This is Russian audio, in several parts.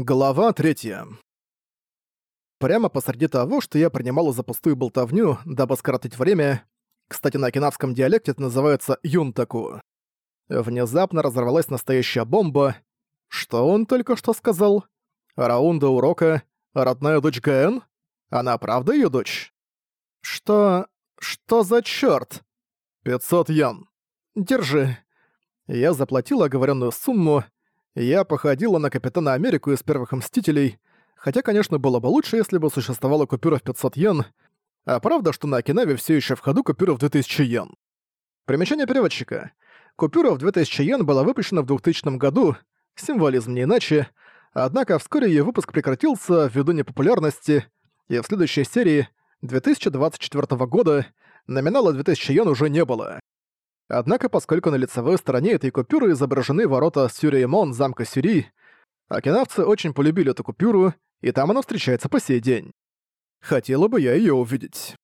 Глава третья. Прямо посреди того, что я принимала за пустую болтовню, дабы скоротать время, кстати, на окинавском диалекте это называется юнтаку, внезапно разорвалась настоящая бомба. Что он только что сказал? Раунда урока, родная дочь ГН? Она правда ее дочь? Что... что за чёрт? 500 ян. Держи. Я заплатила оговоренную сумму, я походила на Капитана Америку из Первых Мстителей, хотя, конечно, было бы лучше, если бы существовала купюра в 500 йен, а правда, что на Окинаве все еще в ходу купюра в 2000 йен. Примечание переводчика. Купюра в 2000 йен была выпущена в 2000 году, символизм не иначе, однако вскоре ее выпуск прекратился ввиду непопулярности, и в следующей серии 2024 года номинала 2000 йен уже не было. Однако, поскольку на лицевой стороне этой купюры изображены ворота Сюриемон замка Сюри, окинавцы очень полюбили эту купюру, и там она встречается по сей день. Хотела бы я её увидеть.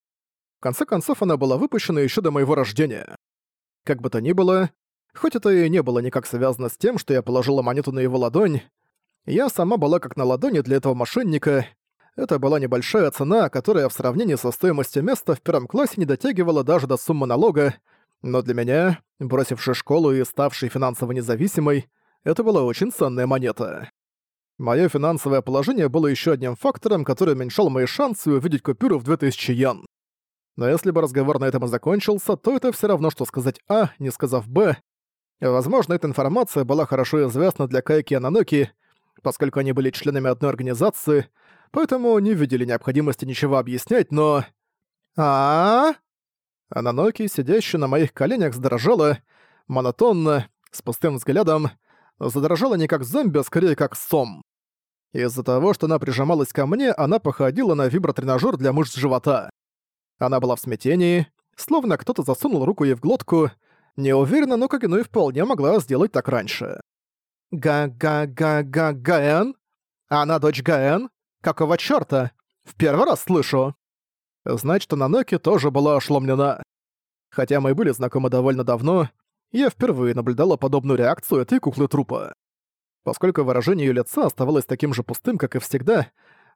В конце концов, она была выпущена ещё до моего рождения. Как бы то ни было, хоть это и не было никак связано с тем, что я положила монету на его ладонь, я сама была как на ладони для этого мошенника. Это была небольшая цена, которая в сравнении со стоимостью места в первом классе не дотягивала даже до суммы налога, но для меня, бросившей школу и ставшей финансово независимой, это была очень ценная монета. Моё финансовое положение было ещё одним фактором, который уменьшал мои шансы увидеть купюру в 2000 йен. Но если бы разговор на этом и закончился, то это всё равно, что сказать А, не сказав Б. Возможно, эта информация была хорошо известна для Кайки и Ананоки, поскольку они были членами одной организации, поэтому не видели необходимости ничего объяснять, но... а, -а, -а Ананоки, сидящая на моих коленях, задрожала, монотонно, с пустым взглядом, задрожала не как зомби, а скорее как сом. Из-за того, что она прижималась ко мне, она походила на вибротренажёр для мышц живота. Она была в смятении, словно кто-то засунул руку ей в глотку, не уверена, но и вполне могла сделать так раньше. «Га-га-га-га-гаэн? Она дочь Гаэн? Какого чёрта? В первый раз слышу!» Значит, Наноки тоже была ошеломлена. Хотя мы были знакомы довольно давно, я впервые наблюдала подобную реакцию этой куклы-трупа. Поскольку выражение её лица оставалось таким же пустым, как и всегда,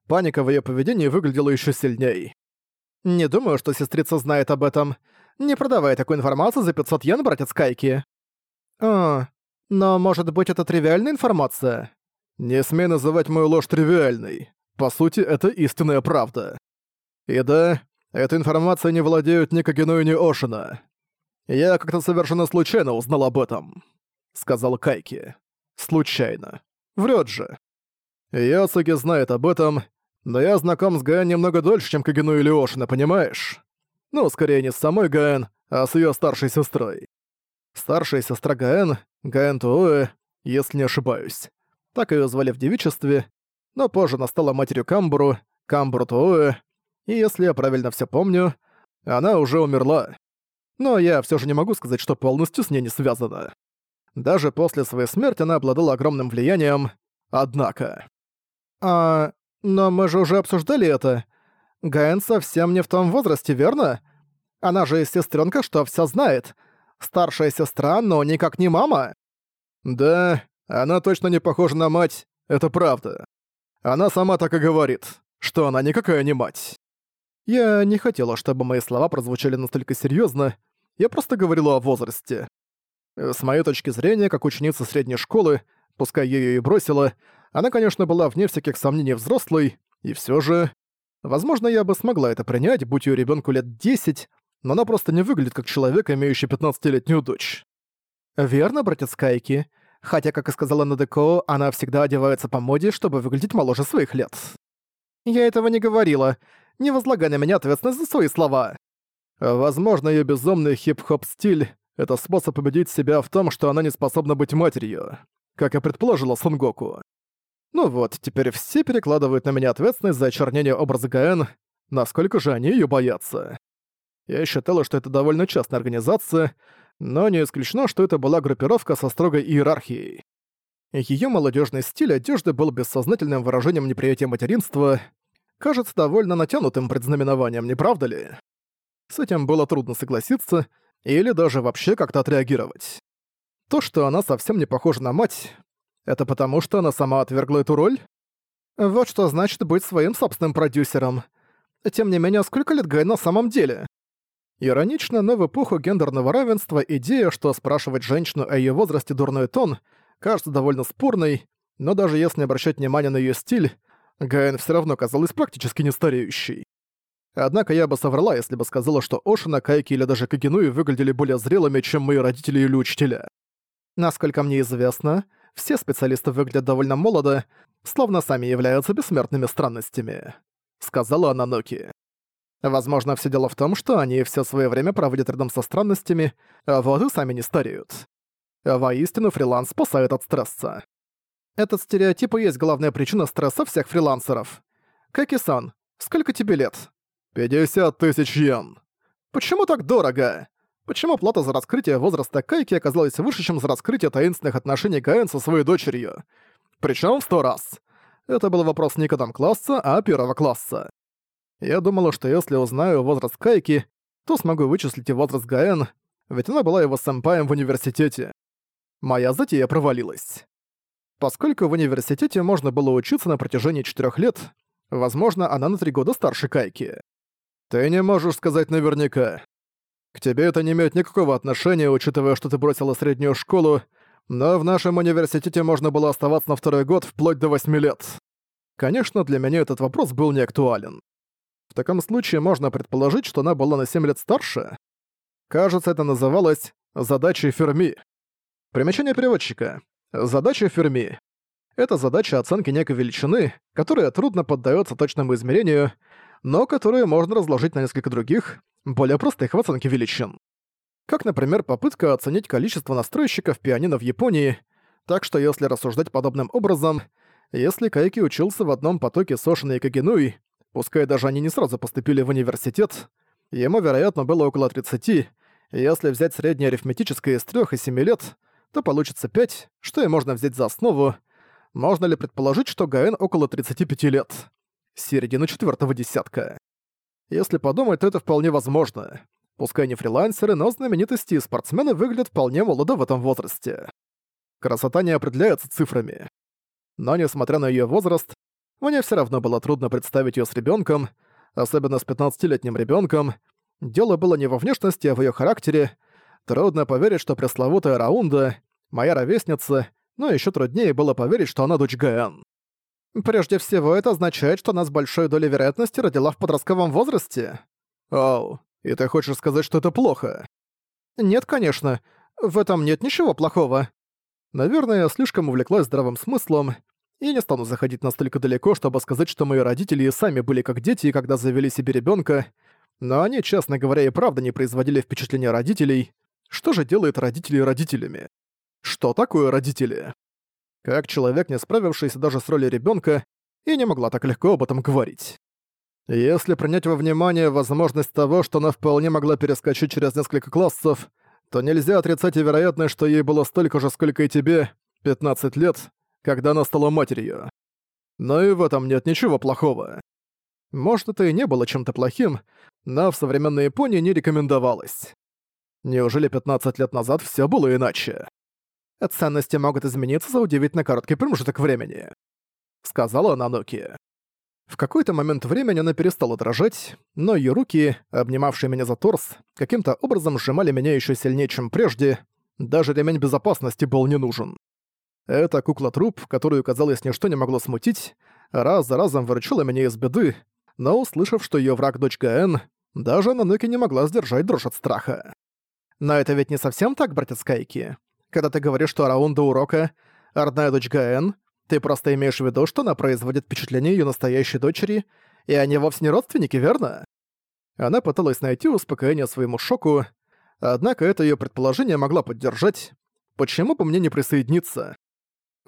паника в её поведении выглядела ещё сильней. «Не думаю, что сестрица знает об этом. Не продавай такую информацию за 500 йен, братец Кайки». «А, но может быть это тривиальная информация?» «Не смей называть мою ложь тривиальной. По сути, это истинная правда». И да, эта информация не владеют ни Кагену, ни Ошина. Я как-то совершенно случайно узнал об этом», — сказал Кайки. «Случайно. Врет же. Ясуги знает об этом, но я знаком с Гаэн немного дольше, чем Кагену или Ошина, понимаешь? Ну, скорее не с самой Гаэн, а с ее старшей сестрой. Старшая сестра Гаэн, Гаэн Туоэ, если не ошибаюсь. Так ее звали в девичестве, но позже она стала матерью Камбуру, Камбуру Туоэ, и если я правильно все помню, она уже умерла. Но я все же не могу сказать, что полностью с ней не связано. Даже после своей смерти она обладала огромным влиянием, однако. А, но мы же уже обсуждали это. Гаэн совсем не в том возрасте, верно? Она же сестренка, что все знает. Старшая сестра, но никак не мама. Да, она точно не похожа на мать, это правда. Она сама так и говорит, что она никакая не мать. Я не хотела, чтобы мои слова прозвучали настолько серьезно. я просто говорила о возрасте. С моей точки зрения, как ученица средней школы, пускай я её и бросила, она, конечно, была вне всяких сомнений взрослой, и все же... Возможно, я бы смогла это принять, будь её ребенку лет 10, но она просто не выглядит как человек, имеющий 15-летнюю дочь. Верно, братец Кайки? Хотя, как и сказала Надеко, она всегда одевается по моде, чтобы выглядеть моложе своих лет. Я этого не говорила не возлагай на меня ответственность за свои слова. Возможно, ее безумный хип-хоп стиль — это способ убедить себя в том, что она не способна быть матерью, как и предположила Сунгоку. Ну вот, теперь все перекладывают на меня ответственность за очернение образа Гаэн, насколько же они ее боятся. Я считала, что это довольно частная организация, но не исключено, что это была группировка со строгой иерархией. Ее молодежный стиль одежды был бессознательным выражением неприятия материнства, кажется довольно натянутым предзнаменованием, не правда ли? С этим было трудно согласиться или даже вообще как-то отреагировать. То, что она совсем не похожа на мать, это потому, что она сама отвергла эту роль? Вот что значит быть своим собственным продюсером. Тем не менее, сколько лет Гай на самом деле? Иронично, но в эпоху гендерного равенства идея, что спрашивать женщину о ее возрасте дурной тон, кажется довольно спорной, но даже если обращать внимания на ее стиль, Гайен все равно казалась практически не стареющей. Однако я бы соврала, если бы сказала, что Ошина, Кайки или даже Кагенуи выглядели более зрелыми, чем мои родители или учителя. Насколько мне известно, все специалисты выглядят довольно молодо, словно сами являются бессмертными странностями», — сказала Ананоки. Возможно, все дело в том, что они все свое время проводят рядом со странностями, а вот сами не стареют. Воистину, фриланс спасает от стресса. Этот стереотип и есть главная причина стресса всех фрилансеров. Кэки-сан, сколько тебе лет? 50 тысяч йен. Почему так дорого? Почему плата за раскрытие возраста Кайки оказалась выше, чем за раскрытие таинственных отношений Гаэн со своей дочерью? Причем в сто раз. Это был вопрос не класса, а первого класса. Я думала, что если узнаю возраст Кайки, то смогу вычислить и возраст Гаэн, ведь она была его сэмпаем в университете. Моя затея провалилась. Поскольку в университете можно было учиться на протяжении четырех лет, возможно, она на три года старше Кайки. Ты не можешь сказать наверняка. К тебе это не имеет никакого отношения, учитывая, что ты бросила среднюю школу, но в нашем университете можно было оставаться на второй год вплоть до восьми лет. Конечно, для меня этот вопрос был не актуален. В таком случае можно предположить, что она была на 7 лет старше. Кажется, это называлось «задачей Ферми». Примечание переводчика. Задача Ферми. Это задача оценки некой величины, которая трудно поддается точному измерению, но которую можно разложить на несколько других, более простых в оценке величин. Как, например, попытка оценить количество настройщиков пианино в Японии, так что если рассуждать подобным образом, если Кайки учился в одном потоке с Ошиной и Кагенуи, Пускай даже они не сразу поступили в университет, ему, вероятно, было около 30, и если взять среднее арифметическое из 3 и 7 лет, то получится 5, что и можно взять за основу. Можно ли предположить, что Гаэн около 35 лет? Середина четвертого десятка. Если подумать, то это вполне возможно. Пускай не фрилансеры, но знаменитости и спортсмены выглядят вполне молодо в этом возрасте. Красота не определяется цифрами. Но несмотря на ее возраст, мне все равно было трудно представить ее с ребенком, особенно с 15-летним ребенком. Дело было не во внешности, а в ее характере. Трудно поверить, что пресловутая Раунда — моя ровесница, но еще труднее было поверить, что она дочь Гаэн. Прежде всего, это означает, что она с большой долей вероятности родила в подростковом возрасте. Оу, и ты хочешь сказать, что это плохо? Нет, конечно. В этом нет ничего плохого. Наверное, я слишком увлеклась здравым смыслом, я не стану заходить настолько далеко, чтобы сказать, что мои родители и сами были как дети, когда завели себе ребенка, но они, честно говоря, и правда не производили впечатления родителей. Что же делает родители родителями? Что такое родители? Как человек, не справившийся даже с ролью ребенка, я не могла так легко об этом говорить. Если принять во внимание возможность того, что она вполне могла перескочить через несколько классов, то нельзя отрицать и вероятность, что ей было столько же, сколько и тебе, 15 лет, когда она стала матерью. Но и в этом нет ничего плохого. Может, это и не было чем-то плохим, но в современной Японии не рекомендовалось. Неужели 15 лет назад все было иначе? Ценности могут измениться за удивительно короткий промежуток времени, сказала Наноки. В какой-то момент времени она перестала дрожать, но ее руки, обнимавшие меня за торс, каким-то образом сжимали меня еще сильнее, чем прежде. Даже ремень безопасности был не нужен. Эта кукла-труп, которую, казалось, ничто не могло смутить, раз за разом выручила меня из беды, но, услышав, что ее враг дочь Гаэн, даже Нануки не могла сдержать дрожь от страха. Но это ведь не совсем так, братец Кайки. Когда ты говоришь, что Раунда урока — родная дочь Гаэн, ты просто имеешь в виду, что она производит впечатление ее настоящей дочери, и они вовсе не родственники, верно? Она пыталась найти успокоение своему шоку, однако это ее предположение могла поддержать. Почему бы мне не присоединиться?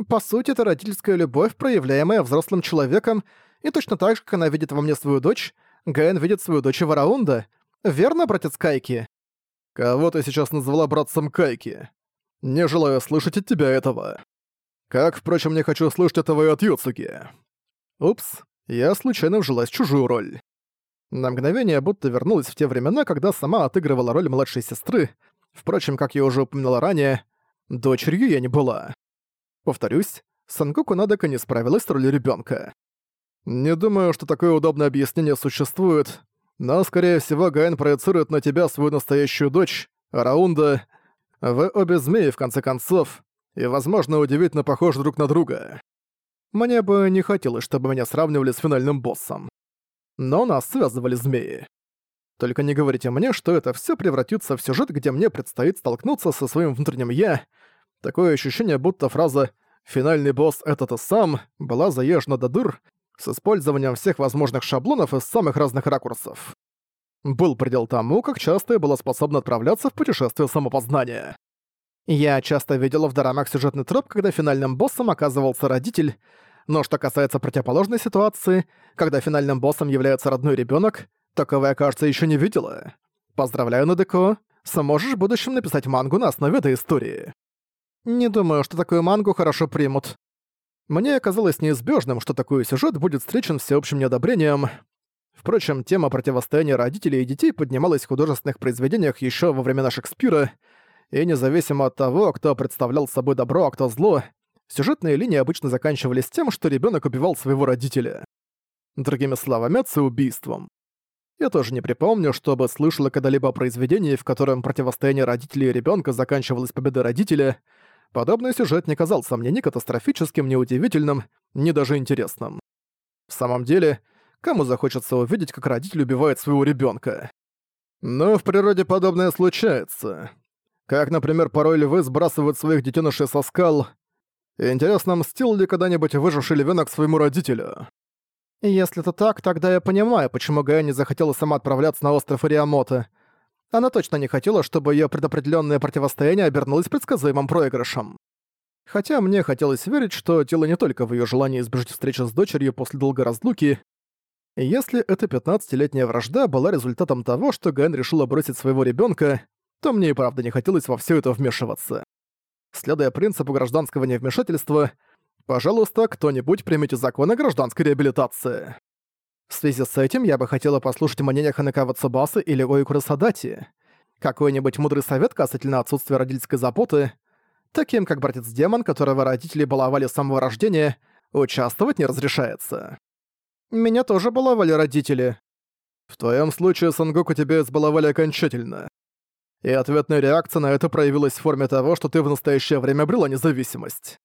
По сути, это родительская любовь, проявляемая взрослым человеком, и точно так же, как она видит во мне свою дочь, Гаэн видит свою дочь Вараунда. Верно, братец Кайки? Кого ты сейчас назвала братцем Кайки? Не желаю слышать от тебя этого. Как, впрочем, не хочу слышать этого и от Юцуки. Упс, я случайно вжилась в чужую роль. На мгновение будто вернулась в те времена, когда сама отыгрывала роль младшей сестры. Впрочем, как я уже упоминала ранее, дочерью я не была. Повторюсь, Сангоку Надека не справилась с ролью ребёнка. Не думаю, что такое удобное объяснение существует, но, скорее всего, Гаэн проецирует на тебя свою настоящую дочь, Раунда. Вы обе змеи, в конце концов, и, возможно, удивительно похожи друг на друга. Мне бы не хотелось, чтобы меня сравнивали с финальным боссом. Но нас связывали змеи. Только не говорите мне, что это все превратится в сюжет, где мне предстоит столкнуться со своим внутренним «я». Такое ощущение, будто фраза «финальный босс — это ты сам» была заезжена до дыр с использованием всех возможных шаблонов из самых разных ракурсов. Был предел тому, как часто я была способна отправляться в путешествие самопознания. Я часто видела в дорамах сюжетный троп, когда финальным боссом оказывался родитель, но что касается противоположной ситуации, когда финальным боссом является родной ребенок, такого я, кажется, еще не видела. Поздравляю, Надеко, сможешь в будущем написать мангу на основе этой истории. Не думаю, что такую мангу хорошо примут. Мне оказалось неизбежным, что такой сюжет будет встречен всеобщим неодобрением. Впрочем, тема противостояния родителей и детей поднималась в художественных произведениях еще во времена Шекспира, и независимо от того, кто представлял собой добро, а кто зло, сюжетные линии обычно заканчивались тем, что ребенок убивал своего родителя. Другими словами, убийством. Я тоже не припомню, чтобы слышала когда-либо о произведении, в котором противостояние родителей и ребенка заканчивалось победой родителя. Подобный сюжет не казался мне ни катастрофическим, ни удивительным, ни даже интересным. В самом деле, кому захочется увидеть, как родитель убивает своего ребенка? Но в природе подобное случается. Как, например, порой львы сбрасывают своих детенышей со скал. Интересно, мстил ли когда-нибудь выживший львенок своему родителю? Если это так, тогда я понимаю, почему Гая не захотела сама отправляться на остров Ириамота. Она точно не хотела, чтобы её предопределённое противостояние обернулось предсказуемым проигрышем. Хотя мне хотелось верить, что дело не только в её желании избежать встречи с дочерью после долгой разлуки. Если эта 15-летняя вражда была результатом того, что Гэн решила бросить своего ребёнка, то мне и правда не хотелось во всё это вмешиваться. Следуя принципу гражданского невмешательства, пожалуйста, кто-нибудь примите закон о гражданской реабилитации. В связи с этим я бы хотела послушать мнение Ханекава Цубасы или Оикура Садати. Какой-нибудь мудрый совет касательно отсутствия родительской заботы, таким как братец-демон, которого родители баловали с самого рождения, участвовать не разрешается. Меня тоже баловали родители. В твоем случае, Сангоку, тебя избаловали окончательно и ответная реакция на это проявилась в форме того, что ты в настоящее время обрела независимость.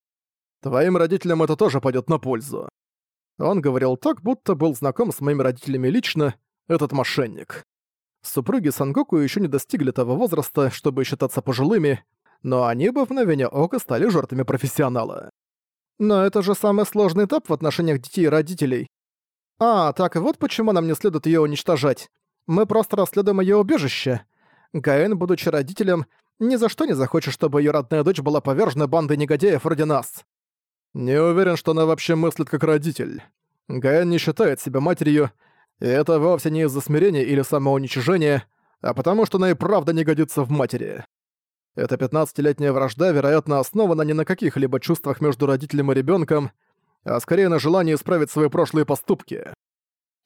Твоим родителям это тоже пойдет на пользу. Он говорил так, будто был знаком с моими родителями лично, этот мошенник. Супруги Сангоку еще не достигли того возраста, чтобы считаться пожилыми, но они бы в мгновение ока стали жертвами профессионала. Но это же самый сложный этап в отношениях детей и родителей. А, так вот почему нам не следует ее уничтожать. Мы просто расследуем ее убежище. Гаэн, будучи родителем, ни за что не захочет, чтобы ее родная дочь была повержена бандой негодяев вроде нас. Не уверен, что она вообще мыслит как родитель. Гаэн не считает себя матерью, и это вовсе не из-за смирения или самоуничижения, а потому что она и правда не годится в матери. Эта 15-летняя вражда, вероятно, основана не на каких-либо чувствах между родителем и ребенком, а скорее на желании исправить свои прошлые поступки.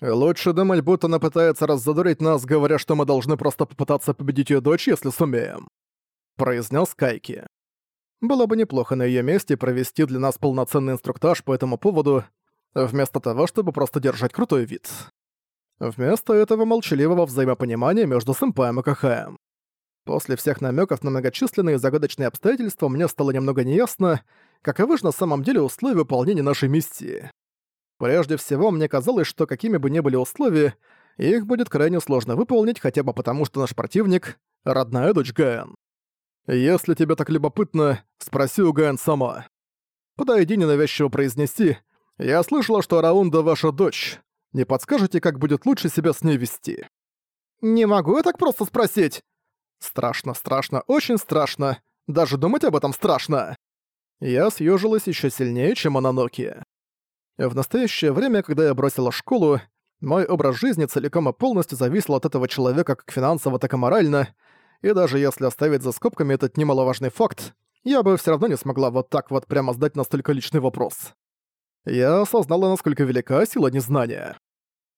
Лучше думать, будто она пытается раззадорить нас, говоря, что мы должны просто попытаться победить ее дочь, если сумеем. Произнес Кайки. Было бы неплохо на ее месте провести для нас полноценный инструктаж по этому поводу, вместо того, чтобы просто держать крутой вид. Вместо этого молчаливого взаимопонимания между сэмпаем и кахаем. После всех намеков на многочисленные загадочные обстоятельства мне стало немного неясно, каковы же на самом деле условия выполнения нашей миссии. Прежде всего, мне казалось, что какими бы ни были условия, их будет крайне сложно выполнить, хотя бы потому, что наш противник — родная дочь Гаэн. Если тебе так любопытно, спроси у Гаэн сама. Подойди ненавязчиво произнеси. Я слышала, что Раунда ваша дочь. Не подскажете, как будет лучше себя с ней вести? Не могу я так просто спросить. Страшно, страшно, очень страшно. Даже думать об этом страшно. Я съежилась еще сильнее, чем Ананоки. В настоящее время, когда я бросила школу, мой образ жизни целиком и полностью зависел от этого человека как финансово, так и морально, и даже если оставить за скобками этот немаловажный факт, я бы все равно не смогла вот так вот прямо задать настолько личный вопрос. Я осознала, насколько велика сила незнания.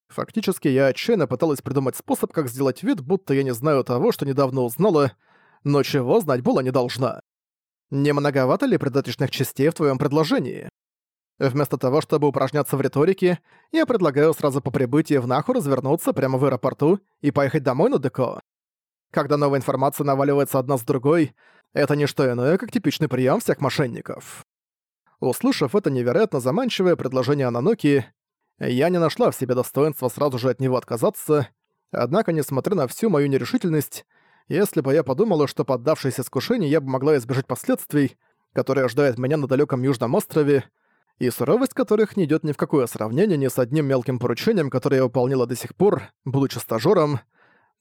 Фактически, я отчаянно пыталась придумать способ, как сделать вид, будто я не знаю того, что недавно узнала, но чего знать было не должна. Не многовато ли предаточных частей в твоем предложении? Вместо того, чтобы упражняться в риторике, я предлагаю сразу по прибытии в Наху развернуться прямо в аэропорту и поехать домой на Деко. Когда новая информация наваливается одна с другой, это не что иное, как типичный прием всех мошенников. Услышав это невероятно заманчивое предложение Ананоки, я не нашла в себе достоинства сразу же от него отказаться, однако, несмотря на всю мою нерешительность, если бы я подумала, что поддавшись искушению, я бы могла избежать последствий, которые ожидают меня на далеком Южном острове, и суровость которых не идет ни в какое сравнение ни с одним мелким поручением, которое я выполнила до сих пор, будучи стажером,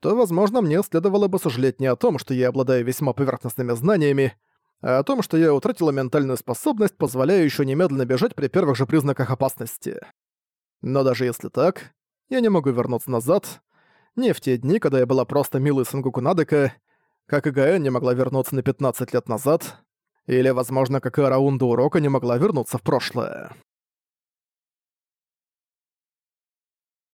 то, возможно, мне следовало бы сожалеть не о том, что я обладаю весьма поверхностными знаниями, а о том, что я утратила ментальную способность, позволяющую немедленно бежать при первых же признаках опасности. Но даже если так, я не могу вернуться назад. Не в те дни, когда я была просто милой Сангуку Надека, как и Гаэн не могла вернуться на 15 лет назад, или, возможно, как и Раунда Урока не могла вернуться в прошлое.